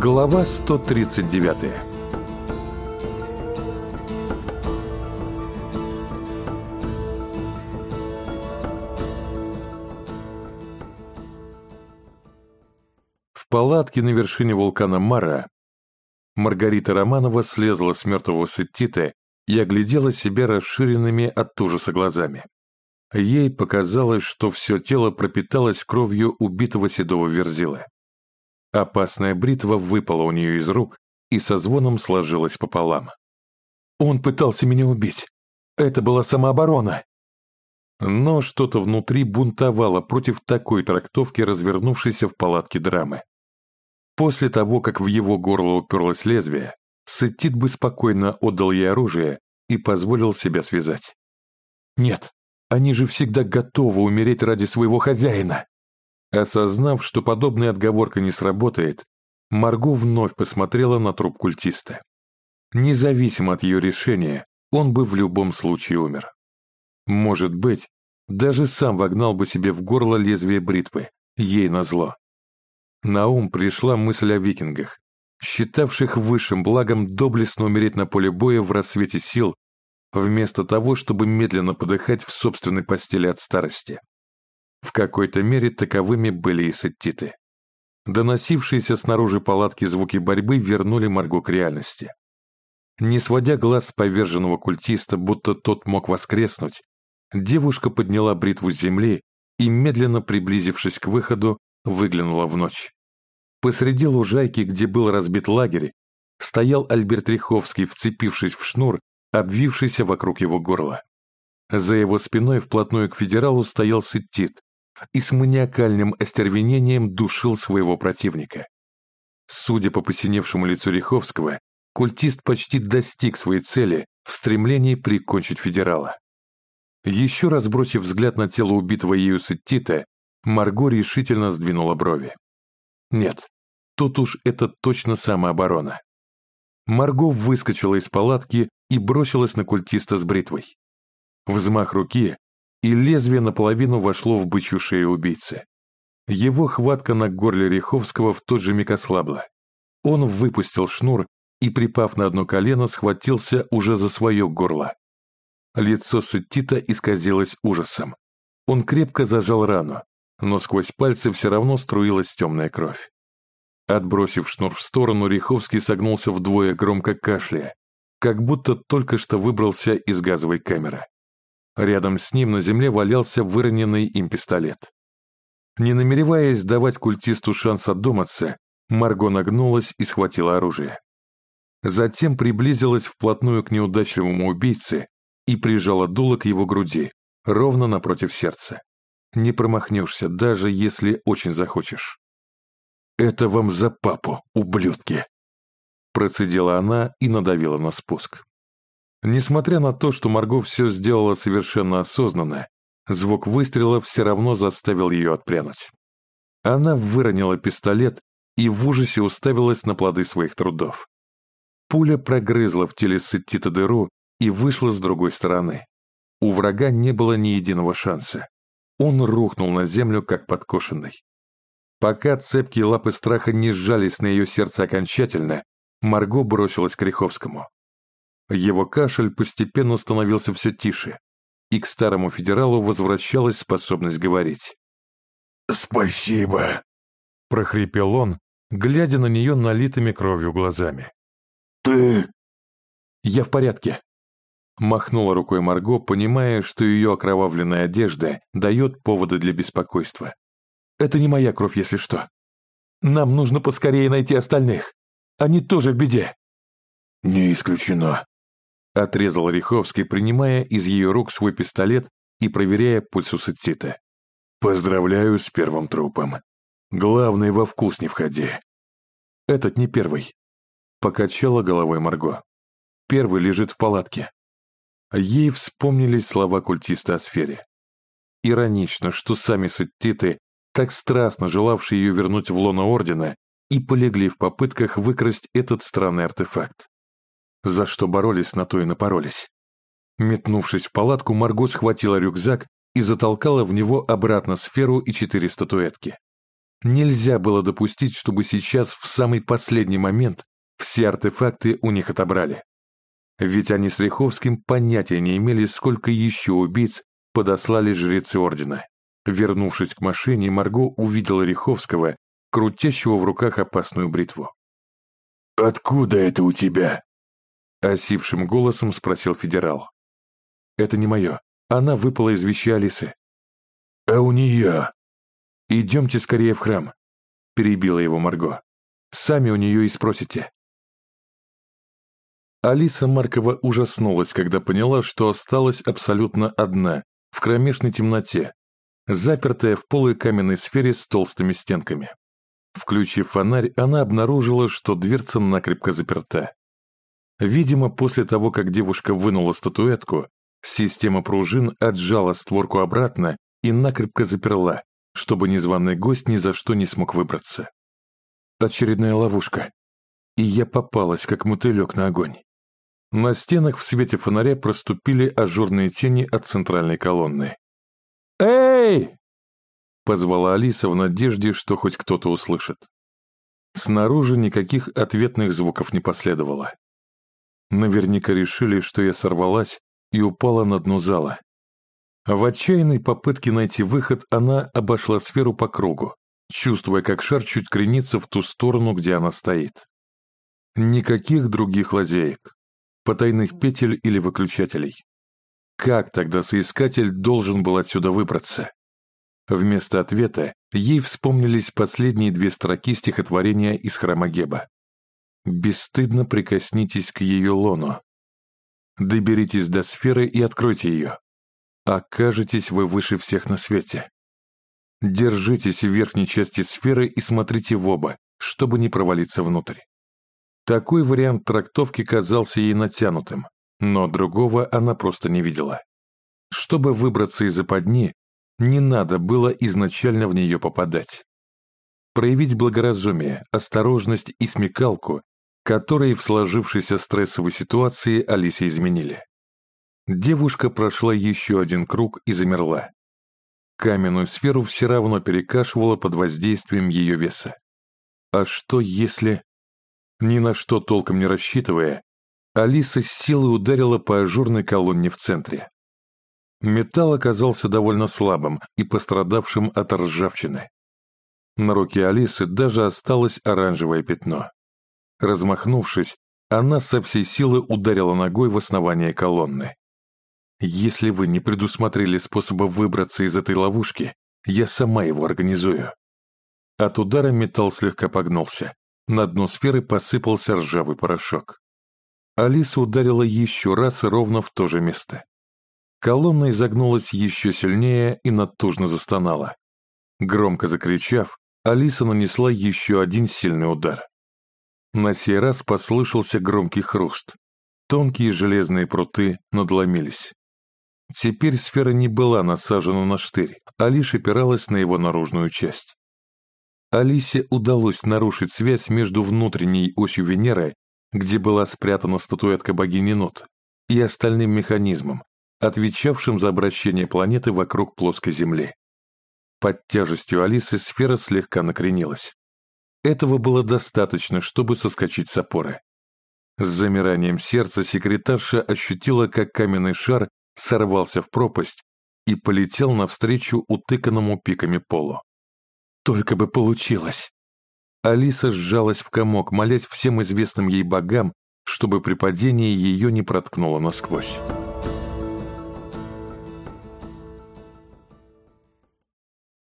Глава 139 В палатке на вершине вулкана Мара Маргарита Романова слезла с мертвого сеттита и оглядела себя расширенными от ужаса глазами. Ей показалось, что все тело пропиталось кровью убитого седого верзила. Опасная бритва выпала у нее из рук и со звоном сложилась пополам. «Он пытался меня убить! Это была самооборона!» Но что-то внутри бунтовало против такой трактовки, развернувшейся в палатке драмы. После того, как в его горло уперлось лезвие, Сеттит бы спокойно отдал ей оружие и позволил себя связать. «Нет, они же всегда готовы умереть ради своего хозяина!» Осознав, что подобная отговорка не сработает, Марго вновь посмотрела на труп культиста. Независимо от ее решения, он бы в любом случае умер. Может быть, даже сам вогнал бы себе в горло лезвие бритвы, ей назло. На ум пришла мысль о викингах, считавших высшим благом доблестно умереть на поле боя в рассвете сил, вместо того, чтобы медленно подыхать в собственной постели от старости. В какой-то мере таковыми были и сеттиты. Доносившиеся снаружи палатки звуки борьбы вернули Марго к реальности. Не сводя глаз с поверженного культиста, будто тот мог воскреснуть, девушка подняла бритву с земли и, медленно приблизившись к выходу, выглянула в ночь. Посреди лужайки, где был разбит лагерь, стоял Альберт Риховский, вцепившись в шнур, обвившийся вокруг его горла. За его спиной вплотную к федералу стоял Сеттит, и с маниакальным остервенением душил своего противника. Судя по посиневшему лицу Риховского, культист почти достиг своей цели в стремлении прикончить федерала. Еще раз бросив взгляд на тело убитого ею Сеттита, Марго решительно сдвинула брови. Нет, тут уж это точно самооборона. Марго выскочила из палатки и бросилась на культиста с бритвой. Взмах руки, и лезвие наполовину вошло в бычью шею убийцы. Его хватка на горле Риховского в тот же миг ослабла. Он выпустил шнур и, припав на одно колено, схватился уже за свое горло. Лицо Сеттита исказилось ужасом. Он крепко зажал рану, но сквозь пальцы все равно струилась темная кровь. Отбросив шнур в сторону, Риховский согнулся вдвое, громко кашляя, как будто только что выбрался из газовой камеры. Рядом с ним на земле валялся выроненный им пистолет. Не намереваясь давать культисту шанс отдуматься, Марго нагнулась и схватила оружие. Затем приблизилась вплотную к неудачливому убийце и прижала дуло к его груди, ровно напротив сердца. Не промахнешься, даже если очень захочешь. «Это вам за папу, ублюдки!» Процедила она и надавила на спуск. Несмотря на то, что Марго все сделала совершенно осознанно, звук выстрела все равно заставил ее отпрянуть. Она выронила пистолет и в ужасе уставилась на плоды своих трудов. Пуля прогрызла в теле Сеттита дыру и вышла с другой стороны. У врага не было ни единого шанса. Он рухнул на землю, как подкошенный. Пока цепкие лапы страха не сжались на ее сердце окончательно, Марго бросилась к Риховскому. Его кашель постепенно становился все тише, и к старому федералу возвращалась способность говорить. «Спасибо», — прохрипел он, глядя на нее налитыми кровью глазами. «Ты...» «Я в порядке», — махнула рукой Марго, понимая, что ее окровавленная одежда дает поводы для беспокойства. «Это не моя кровь, если что. Нам нужно поскорее найти остальных. Они тоже в беде». «Не исключено», Отрезал Риховский, принимая из ее рук свой пистолет и проверяя пульс у Сеттита. «Поздравляю с первым трупом. Главное, во вкус не входи». «Этот не первый», — покачала головой Марго. «Первый лежит в палатке». Ей вспомнились слова культиста о сфере. Иронично, что сами Сеттиты, так страстно желавшие ее вернуть в лоно Ордена, и полегли в попытках выкрасть этот странный артефакт. За что боролись, на то и напоролись. Метнувшись в палатку, Марго схватила рюкзак и затолкала в него обратно сферу и четыре статуэтки. Нельзя было допустить, чтобы сейчас, в самый последний момент, все артефакты у них отобрали. Ведь они с Риховским понятия не имели, сколько еще убийц подослали жрецы Ордена. Вернувшись к машине, Марго увидела Риховского, крутящего в руках опасную бритву. «Откуда это у тебя?» Осипшим голосом спросил федерал. «Это не мое. Она выпала из вещей Алисы». «А у нее?» «Идемте скорее в храм», — перебила его Марго. «Сами у нее и спросите». Алиса Маркова ужаснулась, когда поняла, что осталась абсолютно одна, в кромешной темноте, запертая в полой каменной сфере с толстыми стенками. Включив фонарь, она обнаружила, что дверца накрепко заперта. Видимо, после того, как девушка вынула статуэтку, система пружин отжала створку обратно и накрепко заперла, чтобы незваный гость ни за что не смог выбраться. Очередная ловушка. И я попалась, как мотылек на огонь. На стенах в свете фонаря проступили ажурные тени от центральной колонны. «Эй!» — позвала Алиса в надежде, что хоть кто-то услышит. Снаружи никаких ответных звуков не последовало. Наверняка решили, что я сорвалась и упала на дно зала. В отчаянной попытке найти выход она обошла сферу по кругу, чувствуя, как шар чуть кренится в ту сторону, где она стоит. Никаких других лазеек потайных петель или выключателей. Как тогда соискатель должен был отсюда выбраться? Вместо ответа ей вспомнились последние две строки стихотворения из храма Геба. «Бесстыдно прикоснитесь к ее лону. Доберитесь до сферы и откройте ее. Окажетесь вы выше всех на свете. Держитесь в верхней части сферы и смотрите в оба, чтобы не провалиться внутрь. Такой вариант трактовки казался ей натянутым, но другого она просто не видела. Чтобы выбраться из западни, не надо было изначально в нее попадать. Проявить благоразумие, осторожность и смекалку, которые в сложившейся стрессовой ситуации Алисе изменили. Девушка прошла еще один круг и замерла. Каменную сферу все равно перекашивала под воздействием ее веса. А что если... Ни на что толком не рассчитывая, Алиса с силой ударила по ажурной колонне в центре. Металл оказался довольно слабым и пострадавшим от ржавчины. На руке Алисы даже осталось оранжевое пятно. Размахнувшись, она со всей силы ударила ногой в основание колонны. «Если вы не предусмотрели способа выбраться из этой ловушки, я сама его организую». От удара металл слегка погнулся, на дно сферы посыпался ржавый порошок. Алиса ударила еще раз ровно в то же место. Колонна изогнулась еще сильнее и натужно застонала. Громко закричав, Алиса нанесла еще один сильный удар. На сей раз послышался громкий хруст. Тонкие железные пруты надломились. Теперь сфера не была насажена на штырь, а лишь опиралась на его наружную часть. Алисе удалось нарушить связь между внутренней осью Венеры, где была спрятана статуэтка богини Нот, и остальным механизмом, отвечавшим за обращение планеты вокруг плоской Земли. Под тяжестью Алисы сфера слегка накренилась. Этого было достаточно, чтобы соскочить с опоры. С замиранием сердца секретарша ощутила, как каменный шар сорвался в пропасть и полетел навстречу утыканному пиками полу. Только бы получилось. Алиса сжалась в комок, молясь всем известным ей богам, чтобы при падении ее не проткнуло насквозь.